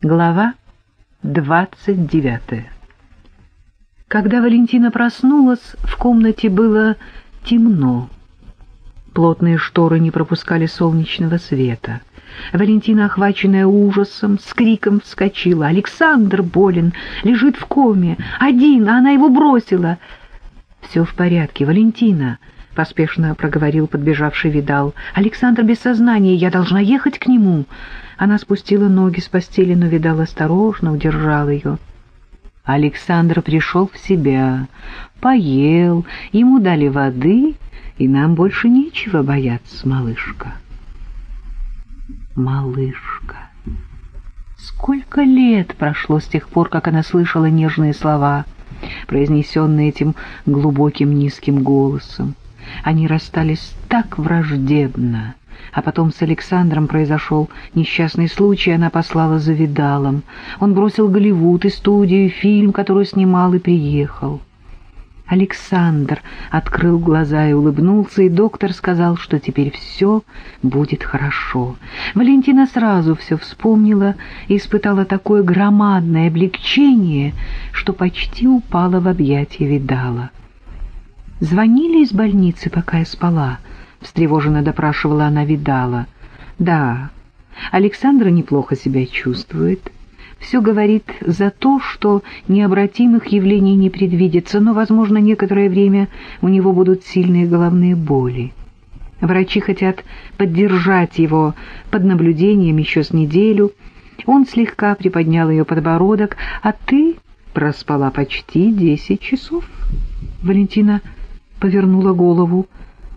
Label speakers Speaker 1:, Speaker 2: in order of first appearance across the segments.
Speaker 1: Глава 29 Когда Валентина проснулась, в комнате было темно. Плотные шторы не пропускали солнечного света. Валентина, охваченная ужасом, с криком вскочила. «Александр болен, лежит в коме, один, а она его бросила!» «Все в порядке, Валентина!» — поспешно проговорил подбежавший Видал. «Александр без сознания, я должна ехать к нему!» Она спустила ноги с постели, но, видал, осторожно удержал ее. Александр пришел в себя, поел, ему дали воды, и нам больше нечего бояться, малышка. Малышка. Сколько лет прошло с тех пор, как она слышала нежные слова, произнесенные этим глубоким низким голосом. Они расстались так враждебно, а потом с Александром произошел несчастный случай, она послала за Видалом. Он бросил Голливуд и студию, и фильм, который снимал, и приехал. Александр открыл глаза и улыбнулся, и доктор сказал, что теперь все будет хорошо. Валентина сразу все вспомнила и испытала такое громадное облегчение, что почти упала в объятия Видала. Звонили из больницы, пока я спала, — встревоженно допрашивала она Видала. «Да, Александра неплохо себя чувствует. Все говорит за то, что необратимых явлений не предвидится, но, возможно, некоторое время у него будут сильные головные боли. Врачи хотят поддержать его под наблюдением еще с неделю. Он слегка приподнял ее подбородок, а ты проспала почти десять часов». Валентина повернула голову.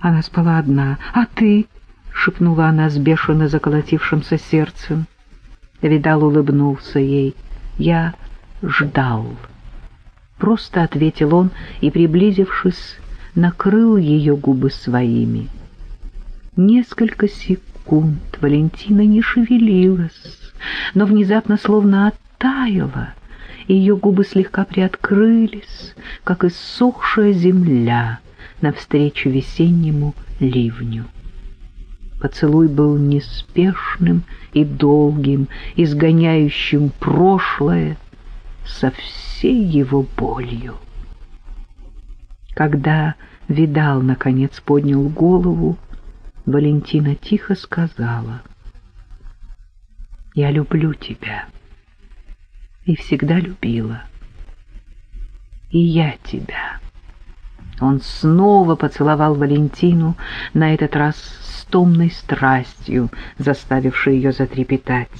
Speaker 1: Она спала одна. «А ты?» — шепнула она с бешено заколотившимся сердцем. Видал улыбнулся ей. «Я ждал». Просто ответил он и, приблизившись, накрыл ее губы своими. Несколько секунд Валентина не шевелилась, но внезапно словно оттаяла, и ее губы слегка приоткрылись, как иссохшая земля — навстречу весеннему ливню. Поцелуй был неспешным и долгим, изгоняющим прошлое со всей его болью. Когда Видал, наконец, поднял голову, Валентина тихо сказала, «Я люблю тебя и всегда любила, и я тебя». Он снова поцеловал Валентину, на этот раз с томной страстью, заставившей ее затрепетать.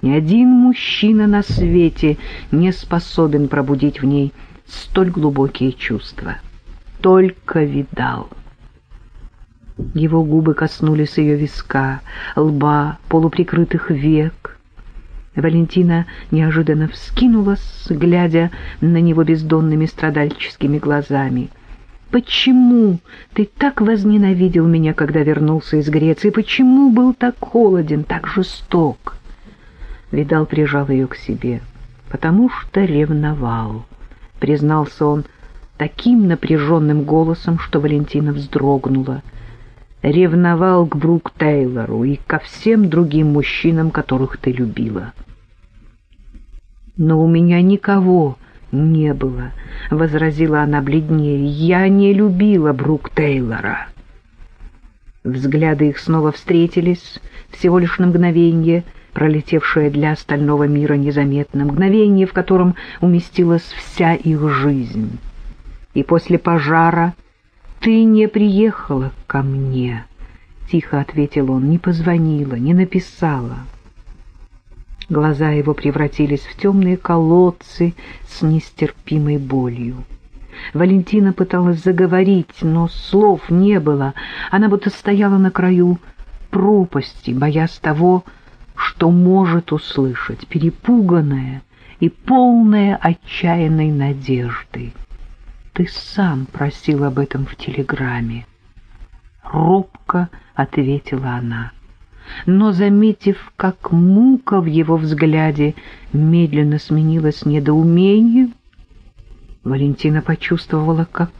Speaker 1: Ни один мужчина на свете не способен пробудить в ней столь глубокие чувства. Только видал. Его губы коснулись ее виска, лба, полуприкрытых век. Валентина неожиданно вскинулась, глядя на него бездонными страдальческими глазами — Почему ты так возненавидел меня, когда вернулся из Греции? Почему был так холоден, так жесток? Видал прижал ее к себе, потому что ревновал. Признался он таким напряженным голосом, что Валентина вздрогнула. Ревновал к Брук Тейлору и ко всем другим мужчинам, которых ты любила. Но у меня никого «Не было», — возразила она бледнее. «Я не любила Брук Тейлора». Взгляды их снова встретились, всего лишь на мгновение, пролетевшее для остального мира незаметно, мгновение, в котором уместилась вся их жизнь. И после пожара ты не приехала ко мне, — тихо ответил он, — не позвонила, не написала. Глаза его превратились в темные колодцы с нестерпимой болью. Валентина пыталась заговорить, но слов не было. Она будто стояла на краю пропасти, боясь того, что может услышать, перепуганная и полная отчаянной надежды. «Ты сам просил об этом в телеграмме». Робко ответила она но, заметив, как мука в его взгляде медленно сменилась недоумением, Валентина почувствовала, как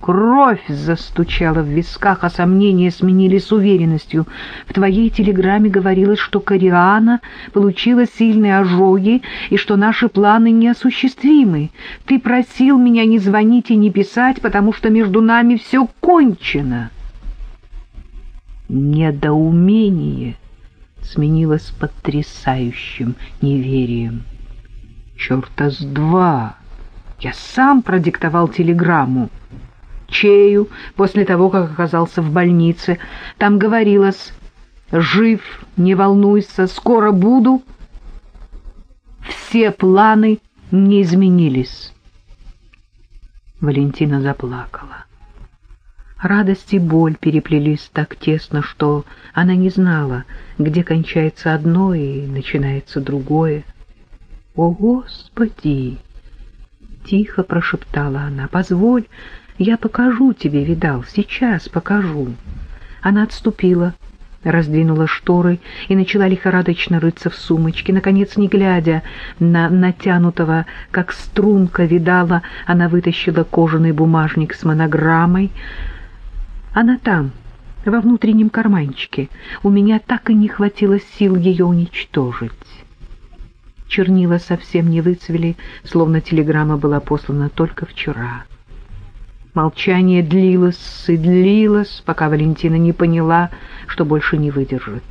Speaker 1: Кровь застучала в висках, а сомнения сменились уверенностью. В твоей телеграмме говорилось, что Кориана получила сильные ожоги и что наши планы неосуществимы. Ты просил меня не звонить и не писать, потому что между нами все кончено. Недоумение сменилось потрясающим неверием. Черта с два! Я сам продиктовал телеграмму. Чею после того, как оказался в больнице. Там говорилось «Жив, не волнуйся, скоро буду». Все планы не изменились. Валентина заплакала. Радость и боль переплелись так тесно, что она не знала, где кончается одно и начинается другое. «О, Господи!» — тихо прошептала она. «Позволь, я покажу тебе, видал, сейчас покажу». Она отступила, раздвинула шторы и начала лихорадочно рыться в сумочке. Наконец, не глядя на натянутого, как струнка видала, она вытащила кожаный бумажник с монограммой. Она там, во внутреннем карманчике. У меня так и не хватило сил ее уничтожить. Чернила совсем не выцвели, словно телеграмма была послана только вчера. Молчание длилось и длилось, пока Валентина не поняла, что больше не выдержит.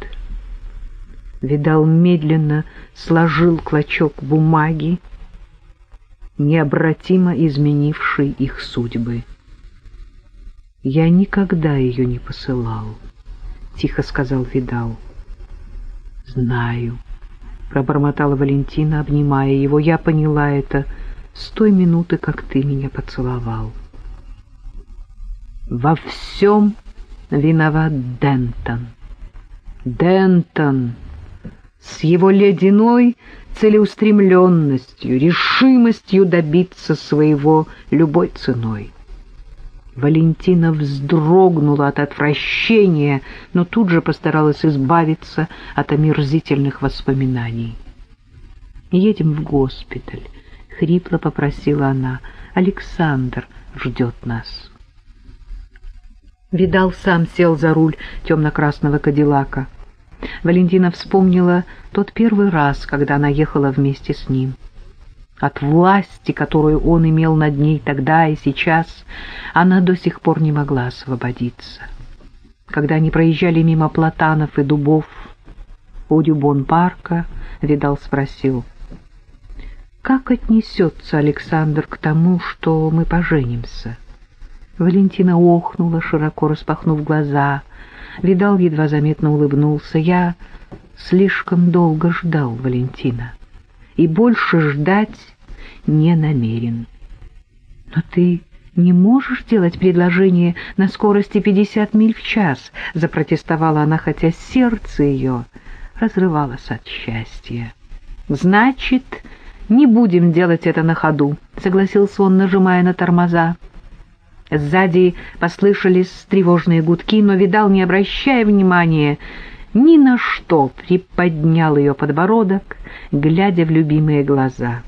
Speaker 1: Видал медленно сложил клочок бумаги, необратимо изменивший их судьбы. «Я никогда ее не посылал», — тихо сказал Видал. «Знаю», — пробормотала Валентина, обнимая его. «Я поняла это с той минуты, как ты меня поцеловал». Во всем виноват Дентон. Дентон с его ледяной целеустремленностью, решимостью добиться своего любой ценой. Валентина вздрогнула от отвращения, но тут же постаралась избавиться от омерзительных воспоминаний. «Едем в госпиталь», — хрипло попросила она. «Александр ждет нас». Видал сам сел за руль темно-красного кадиллака. Валентина вспомнила тот первый раз, когда она ехала вместе с ним. От власти, которую он имел над ней тогда и сейчас, она до сих пор не могла освободиться. Когда они проезжали мимо платанов и дубов у Дюбон-парка, Видал спросил, «Как отнесется Александр к тому, что мы поженимся?» Валентина охнула, широко распахнув глаза. Видал едва заметно улыбнулся. «Я слишком долго ждал Валентина» и больше ждать не намерен. Но ты не можешь делать предложение на скорости 50 миль в час, запротестовала она, хотя сердце ее разрывалось от счастья. Значит, не будем делать это на ходу, согласился он, нажимая на тормоза. Сзади послышались тревожные гудки, но Видал, не обращая внимания, ни на что приподнял ее подбородок, глядя в любимые глаза.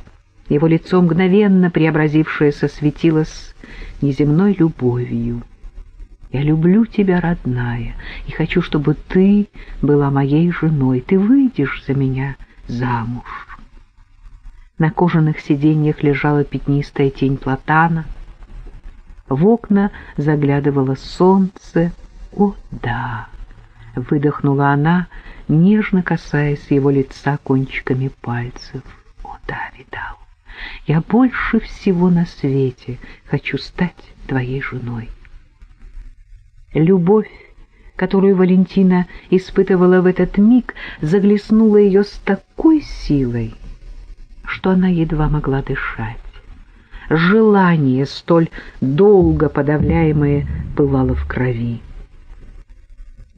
Speaker 1: Его лицо, мгновенно преобразившееся, светилось неземной любовью. «Я люблю тебя, родная, и хочу, чтобы ты была моей женой. Ты выйдешь за меня замуж». На кожаных сиденьях лежала пятнистая тень платана. В окна заглядывало солнце. «О, да!» — выдохнула она, нежно касаясь его лица кончиками пальцев. «О да, видал, я больше всего на свете хочу стать твоей женой». Любовь, которую Валентина испытывала в этот миг, заглеснула ее с такой силой, что она едва могла дышать. Желание, столь долго подавляемое, пылало в крови.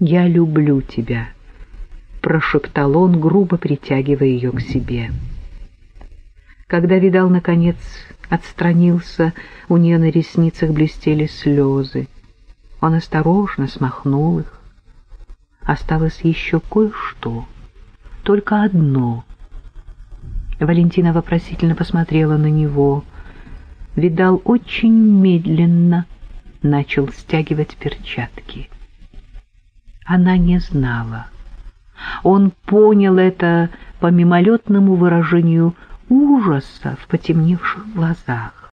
Speaker 1: «Я люблю тебя», — прошептал он, грубо притягивая ее к себе. Когда Видал, наконец, отстранился, у нее на ресницах блестели слезы. Он осторожно смахнул их. Осталось еще кое-что, только одно. Валентина вопросительно посмотрела на него. Видал очень медленно начал стягивать перчатки. Она не знала. Он понял это по мимолетному выражению ужаса в потемневших глазах.